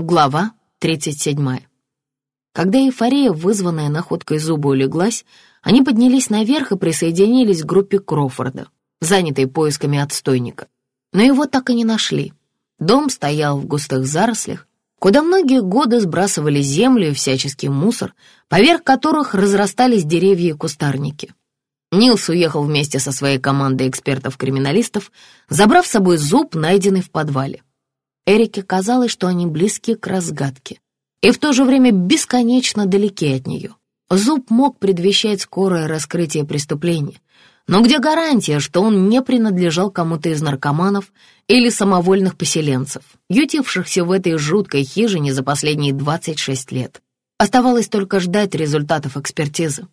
Глава 37. Когда эйфория, вызванная находкой зуба, улеглась, они поднялись наверх и присоединились к группе Крофорда, занятой поисками отстойника. Но его так и не нашли. Дом стоял в густых зарослях, куда многие годы сбрасывали землю и всяческий мусор, поверх которых разрастались деревья и кустарники. Нилс уехал вместе со своей командой экспертов-криминалистов, забрав с собой зуб, найденный в подвале. Эрике казалось, что они близки к разгадке и в то же время бесконечно далеки от нее. Зуб мог предвещать скорое раскрытие преступления, но где гарантия, что он не принадлежал кому-то из наркоманов или самовольных поселенцев, ютившихся в этой жуткой хижине за последние 26 лет? Оставалось только ждать результатов экспертизы.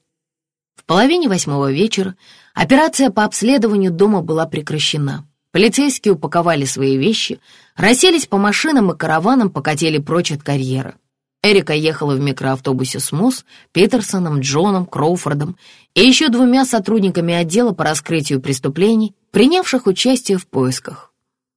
В половине восьмого вечера операция по обследованию дома была прекращена. Полицейские упаковали свои вещи, расселись по машинам и караванам, покатили прочь от карьера. Эрика ехала в микроавтобусе с Мосс, Питерсоном, Джоном, Кроуфордом и еще двумя сотрудниками отдела по раскрытию преступлений, принявших участие в поисках.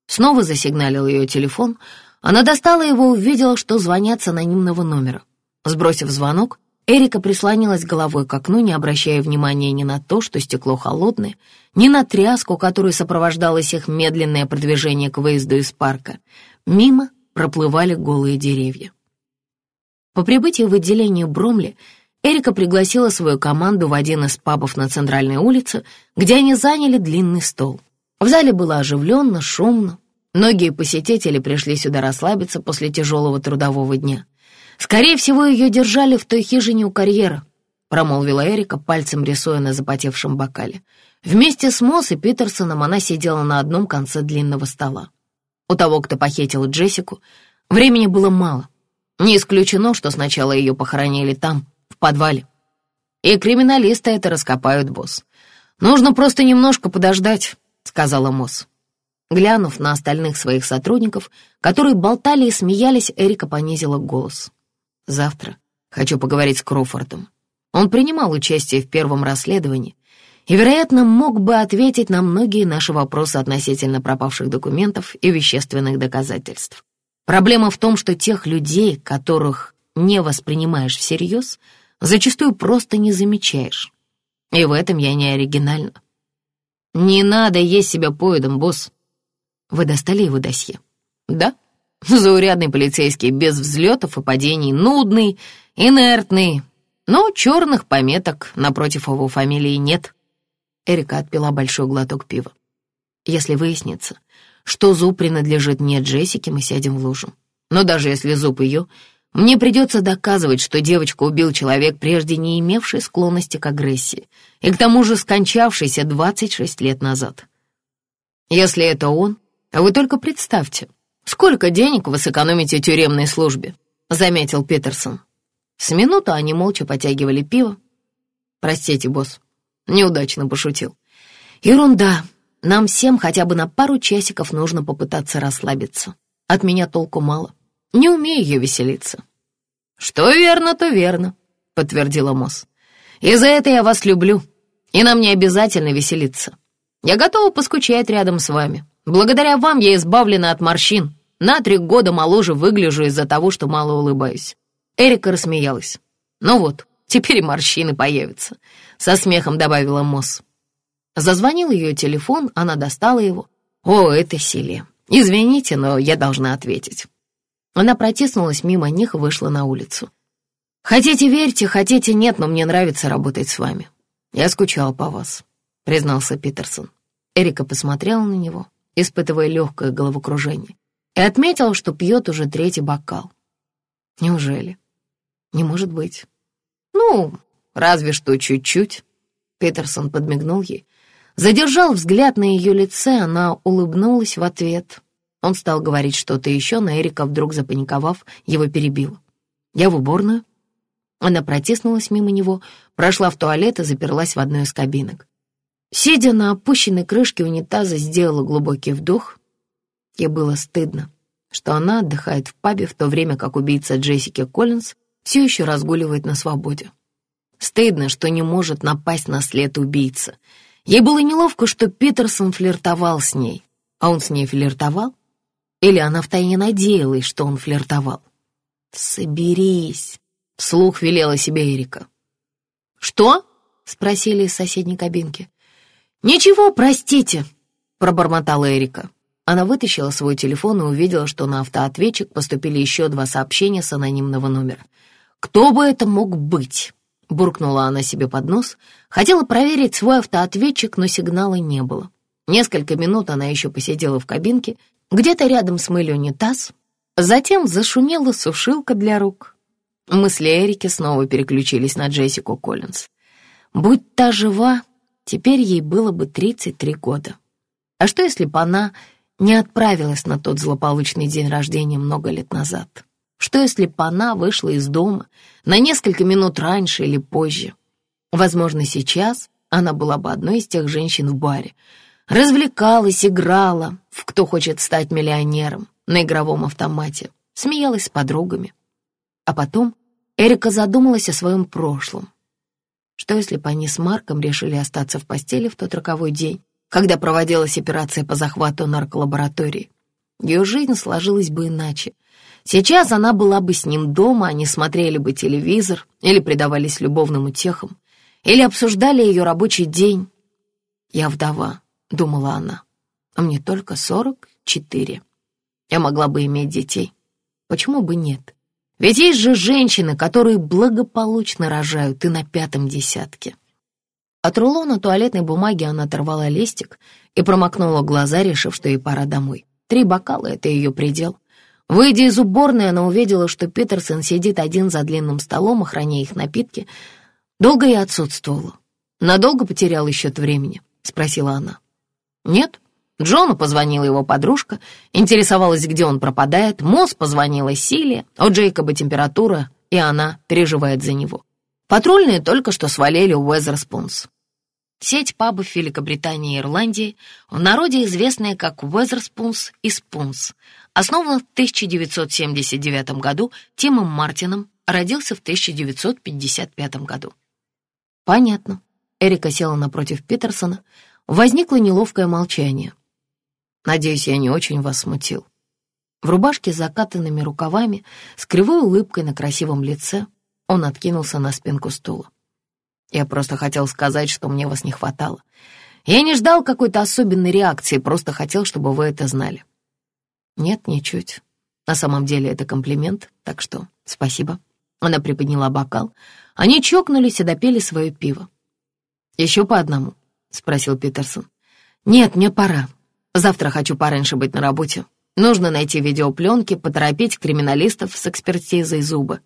Снова засигналил ее телефон. Она достала его и увидела, что звонят с анонимного номера. Сбросив звонок, Эрика прислонилась головой к окну, не обращая внимания ни на то, что стекло холодное, ни на тряску, которой сопровождалось их медленное продвижение к выезду из парка. Мимо проплывали голые деревья. По прибытии в отделение Бромли Эрика пригласила свою команду в один из пабов на центральной улице, где они заняли длинный стол. В зале было оживленно, шумно. Многие посетители пришли сюда расслабиться после тяжелого трудового дня — «Скорее всего, ее держали в той хижине у карьера», промолвила Эрика, пальцем рисуя на запотевшем бокале. Вместе с Мосс и Питерсоном она сидела на одном конце длинного стола. У того, кто похитил Джессику, времени было мало. Не исключено, что сначала ее похоронили там, в подвале. И криминалисты это раскопают, босс. Нужно просто немножко подождать, сказала Мосс. Глянув на остальных своих сотрудников, которые болтали и смеялись, Эрика понизила голос. Завтра хочу поговорить с Кроуфордом. Он принимал участие в первом расследовании и, вероятно, мог бы ответить на многие наши вопросы относительно пропавших документов и вещественных доказательств. Проблема в том, что тех людей, которых не воспринимаешь всерьез, зачастую просто не замечаешь. И в этом я не оригинальна. «Не надо есть себя поедом, босс». Вы достали его досье? «Да». Заурядный полицейский, без взлетов и падений, нудный, инертный. Но черных пометок напротив его фамилии нет. Эрика отпила большой глоток пива. Если выяснится, что зуб принадлежит не Джессике, мы сядем в лужу. Но даже если зуб ее, мне придется доказывать, что девочку убил человек, прежде не имевший склонности к агрессии, и к тому же скончавшийся 26 лет назад. Если это он, вы только представьте, «Сколько денег вы сэкономите тюремной службе?» — заметил Питерсон. С минуту они молча потягивали пиво. «Простите, босс, неудачно пошутил. Ерунда. Нам всем хотя бы на пару часиков нужно попытаться расслабиться. От меня толку мало. Не умею я веселиться». «Что верно, то верно», — подтвердила Мосс. «И за это я вас люблю, и нам не обязательно веселиться. Я готова поскучать рядом с вами. Благодаря вам я избавлена от морщин, на три года моложе выгляжу из-за того, что мало улыбаюсь. Эрика рассмеялась. Ну вот, теперь морщины появятся. Со смехом добавила Мосс. Зазвонил ее телефон, она достала его. О, это Силия. Извините, но я должна ответить. Она протиснулась мимо них и вышла на улицу. «Хотите верьте, хотите нет, но мне нравится работать с вами. Я скучал по вас», — признался Питерсон. Эрика посмотрела на него, испытывая легкое головокружение и отметил, что пьет уже третий бокал. Неужели? Не может быть. Ну, разве что чуть-чуть. Питерсон подмигнул ей. Задержал взгляд на ее лице, она улыбнулась в ответ. Он стал говорить что-то еще, но Эрика, вдруг запаниковав, его перебила. «Я в уборную». Она протиснулась мимо него, прошла в туалет и заперлась в одной из кабинок. Сидя на опущенной крышке унитаза, сделала глубокий вдох, Ей было стыдно, что она отдыхает в пабе, в то время как убийца Джессики Коллинз все еще разгуливает на свободе. Стыдно, что не может напасть на след убийцы. Ей было неловко, что Питерсон флиртовал с ней. А он с ней флиртовал? Или она втайне надеялась, что он флиртовал? «Соберись», — вслух велела себе Эрика. «Что?» — спросили из соседней кабинки. «Ничего, простите», — пробормотала Эрика. Она вытащила свой телефон и увидела, что на автоответчик поступили еще два сообщения с анонимного номера. «Кто бы это мог быть?» — буркнула она себе под нос. Хотела проверить свой автоответчик, но сигнала не было. Несколько минут она еще посидела в кабинке, где-то рядом смыли унитаз. Затем зашумела сушилка для рук. Мысли Эрики снова переключились на Джессику Коллинз. Будь та жива, теперь ей было бы 33 года. А что, если бы она не отправилась на тот злополучный день рождения много лет назад? Что, если бы она вышла из дома на несколько минут раньше или позже? Возможно, сейчас она была бы одной из тех женщин в баре, развлекалась, играла в «Кто хочет стать миллионером» на игровом автомате, смеялась с подругами. А потом Эрика задумалась о своем прошлом. Что если бы они с Марком решили остаться в постели в тот роковой день, когда проводилась операция по захвату нарколаборатории. Ее жизнь сложилась бы иначе. Сейчас она была бы с ним дома, они смотрели бы телевизор или предавались любовным утехам, или обсуждали ее рабочий день. «Я вдова», — думала она, — «а мне только сорок четыре. Я могла бы иметь детей. Почему бы нет? Ведь есть же женщины, которые благополучно рожают и на пятом десятке». От рулона туалетной бумаги она оторвала листик и промокнула глаза, решив, что ей пора домой. Три бокала — это ее предел. Выйдя из уборной, она увидела, что Питерсон сидит один за длинным столом, охраняя их напитки. Долго я отсутствовала. «Надолго потеряла счет времени?» — спросила она. «Нет». Джону позвонила его подружка, интересовалась, где он пропадает. Мосс позвонила Силе, у Джейкоба температура, и она переживает за него. Патрульные только что свалили у Уэзерспунс. Сеть пабов Великобритании и Ирландии, в народе известная как Уэзерспунс и Спунс, основана в 1979 году Тимом Мартином, родился в 1955 году. Понятно. Эрика села напротив Питерсона. Возникло неловкое молчание. Надеюсь, я не очень вас смутил. В рубашке с закатанными рукавами, с кривой улыбкой на красивом лице — он откинулся на спинку стула. «Я просто хотел сказать, что мне вас не хватало. Я не ждал какой-то особенной реакции, просто хотел, чтобы вы это знали». «Нет, ничуть. На самом деле это комплимент, так что спасибо». Она приподняла бокал. Они чокнулись и допили свое пиво. «Еще по одному?» — спросил Питерсон. «Нет, мне пора. Завтра хочу пораньше быть на работе. Нужно найти видеопленки, поторопить криминалистов с экспертизой зуба.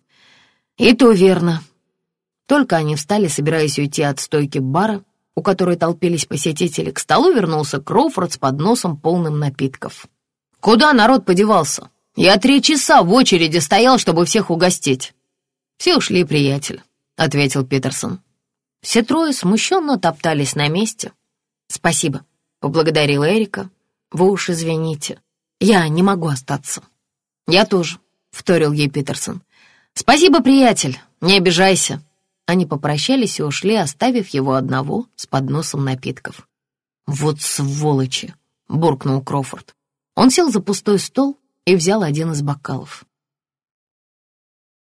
«И то верно». Только они встали, собираясь уйти от стойки бара, у которой толпились посетители, к столу вернулся Кроуфорд с подносом, полным напитков. «Куда народ подевался? Я три часа в очереди стоял, чтобы всех угостить». «Все ушли, приятель», — ответил Питерсон. Все трое смущенно топтались на месте. «Спасибо», — поблагодарила Эрика. «Вы уж извините, я не могу остаться». «Я тоже», — вторил ей Питерсон. «Спасибо, приятель, не обижайся». Они попрощались и ушли, оставив его одного с подносом напитков. «Вот сволочи!» — буркнул Крофорд. Он сел за пустой стол и взял один из бокалов.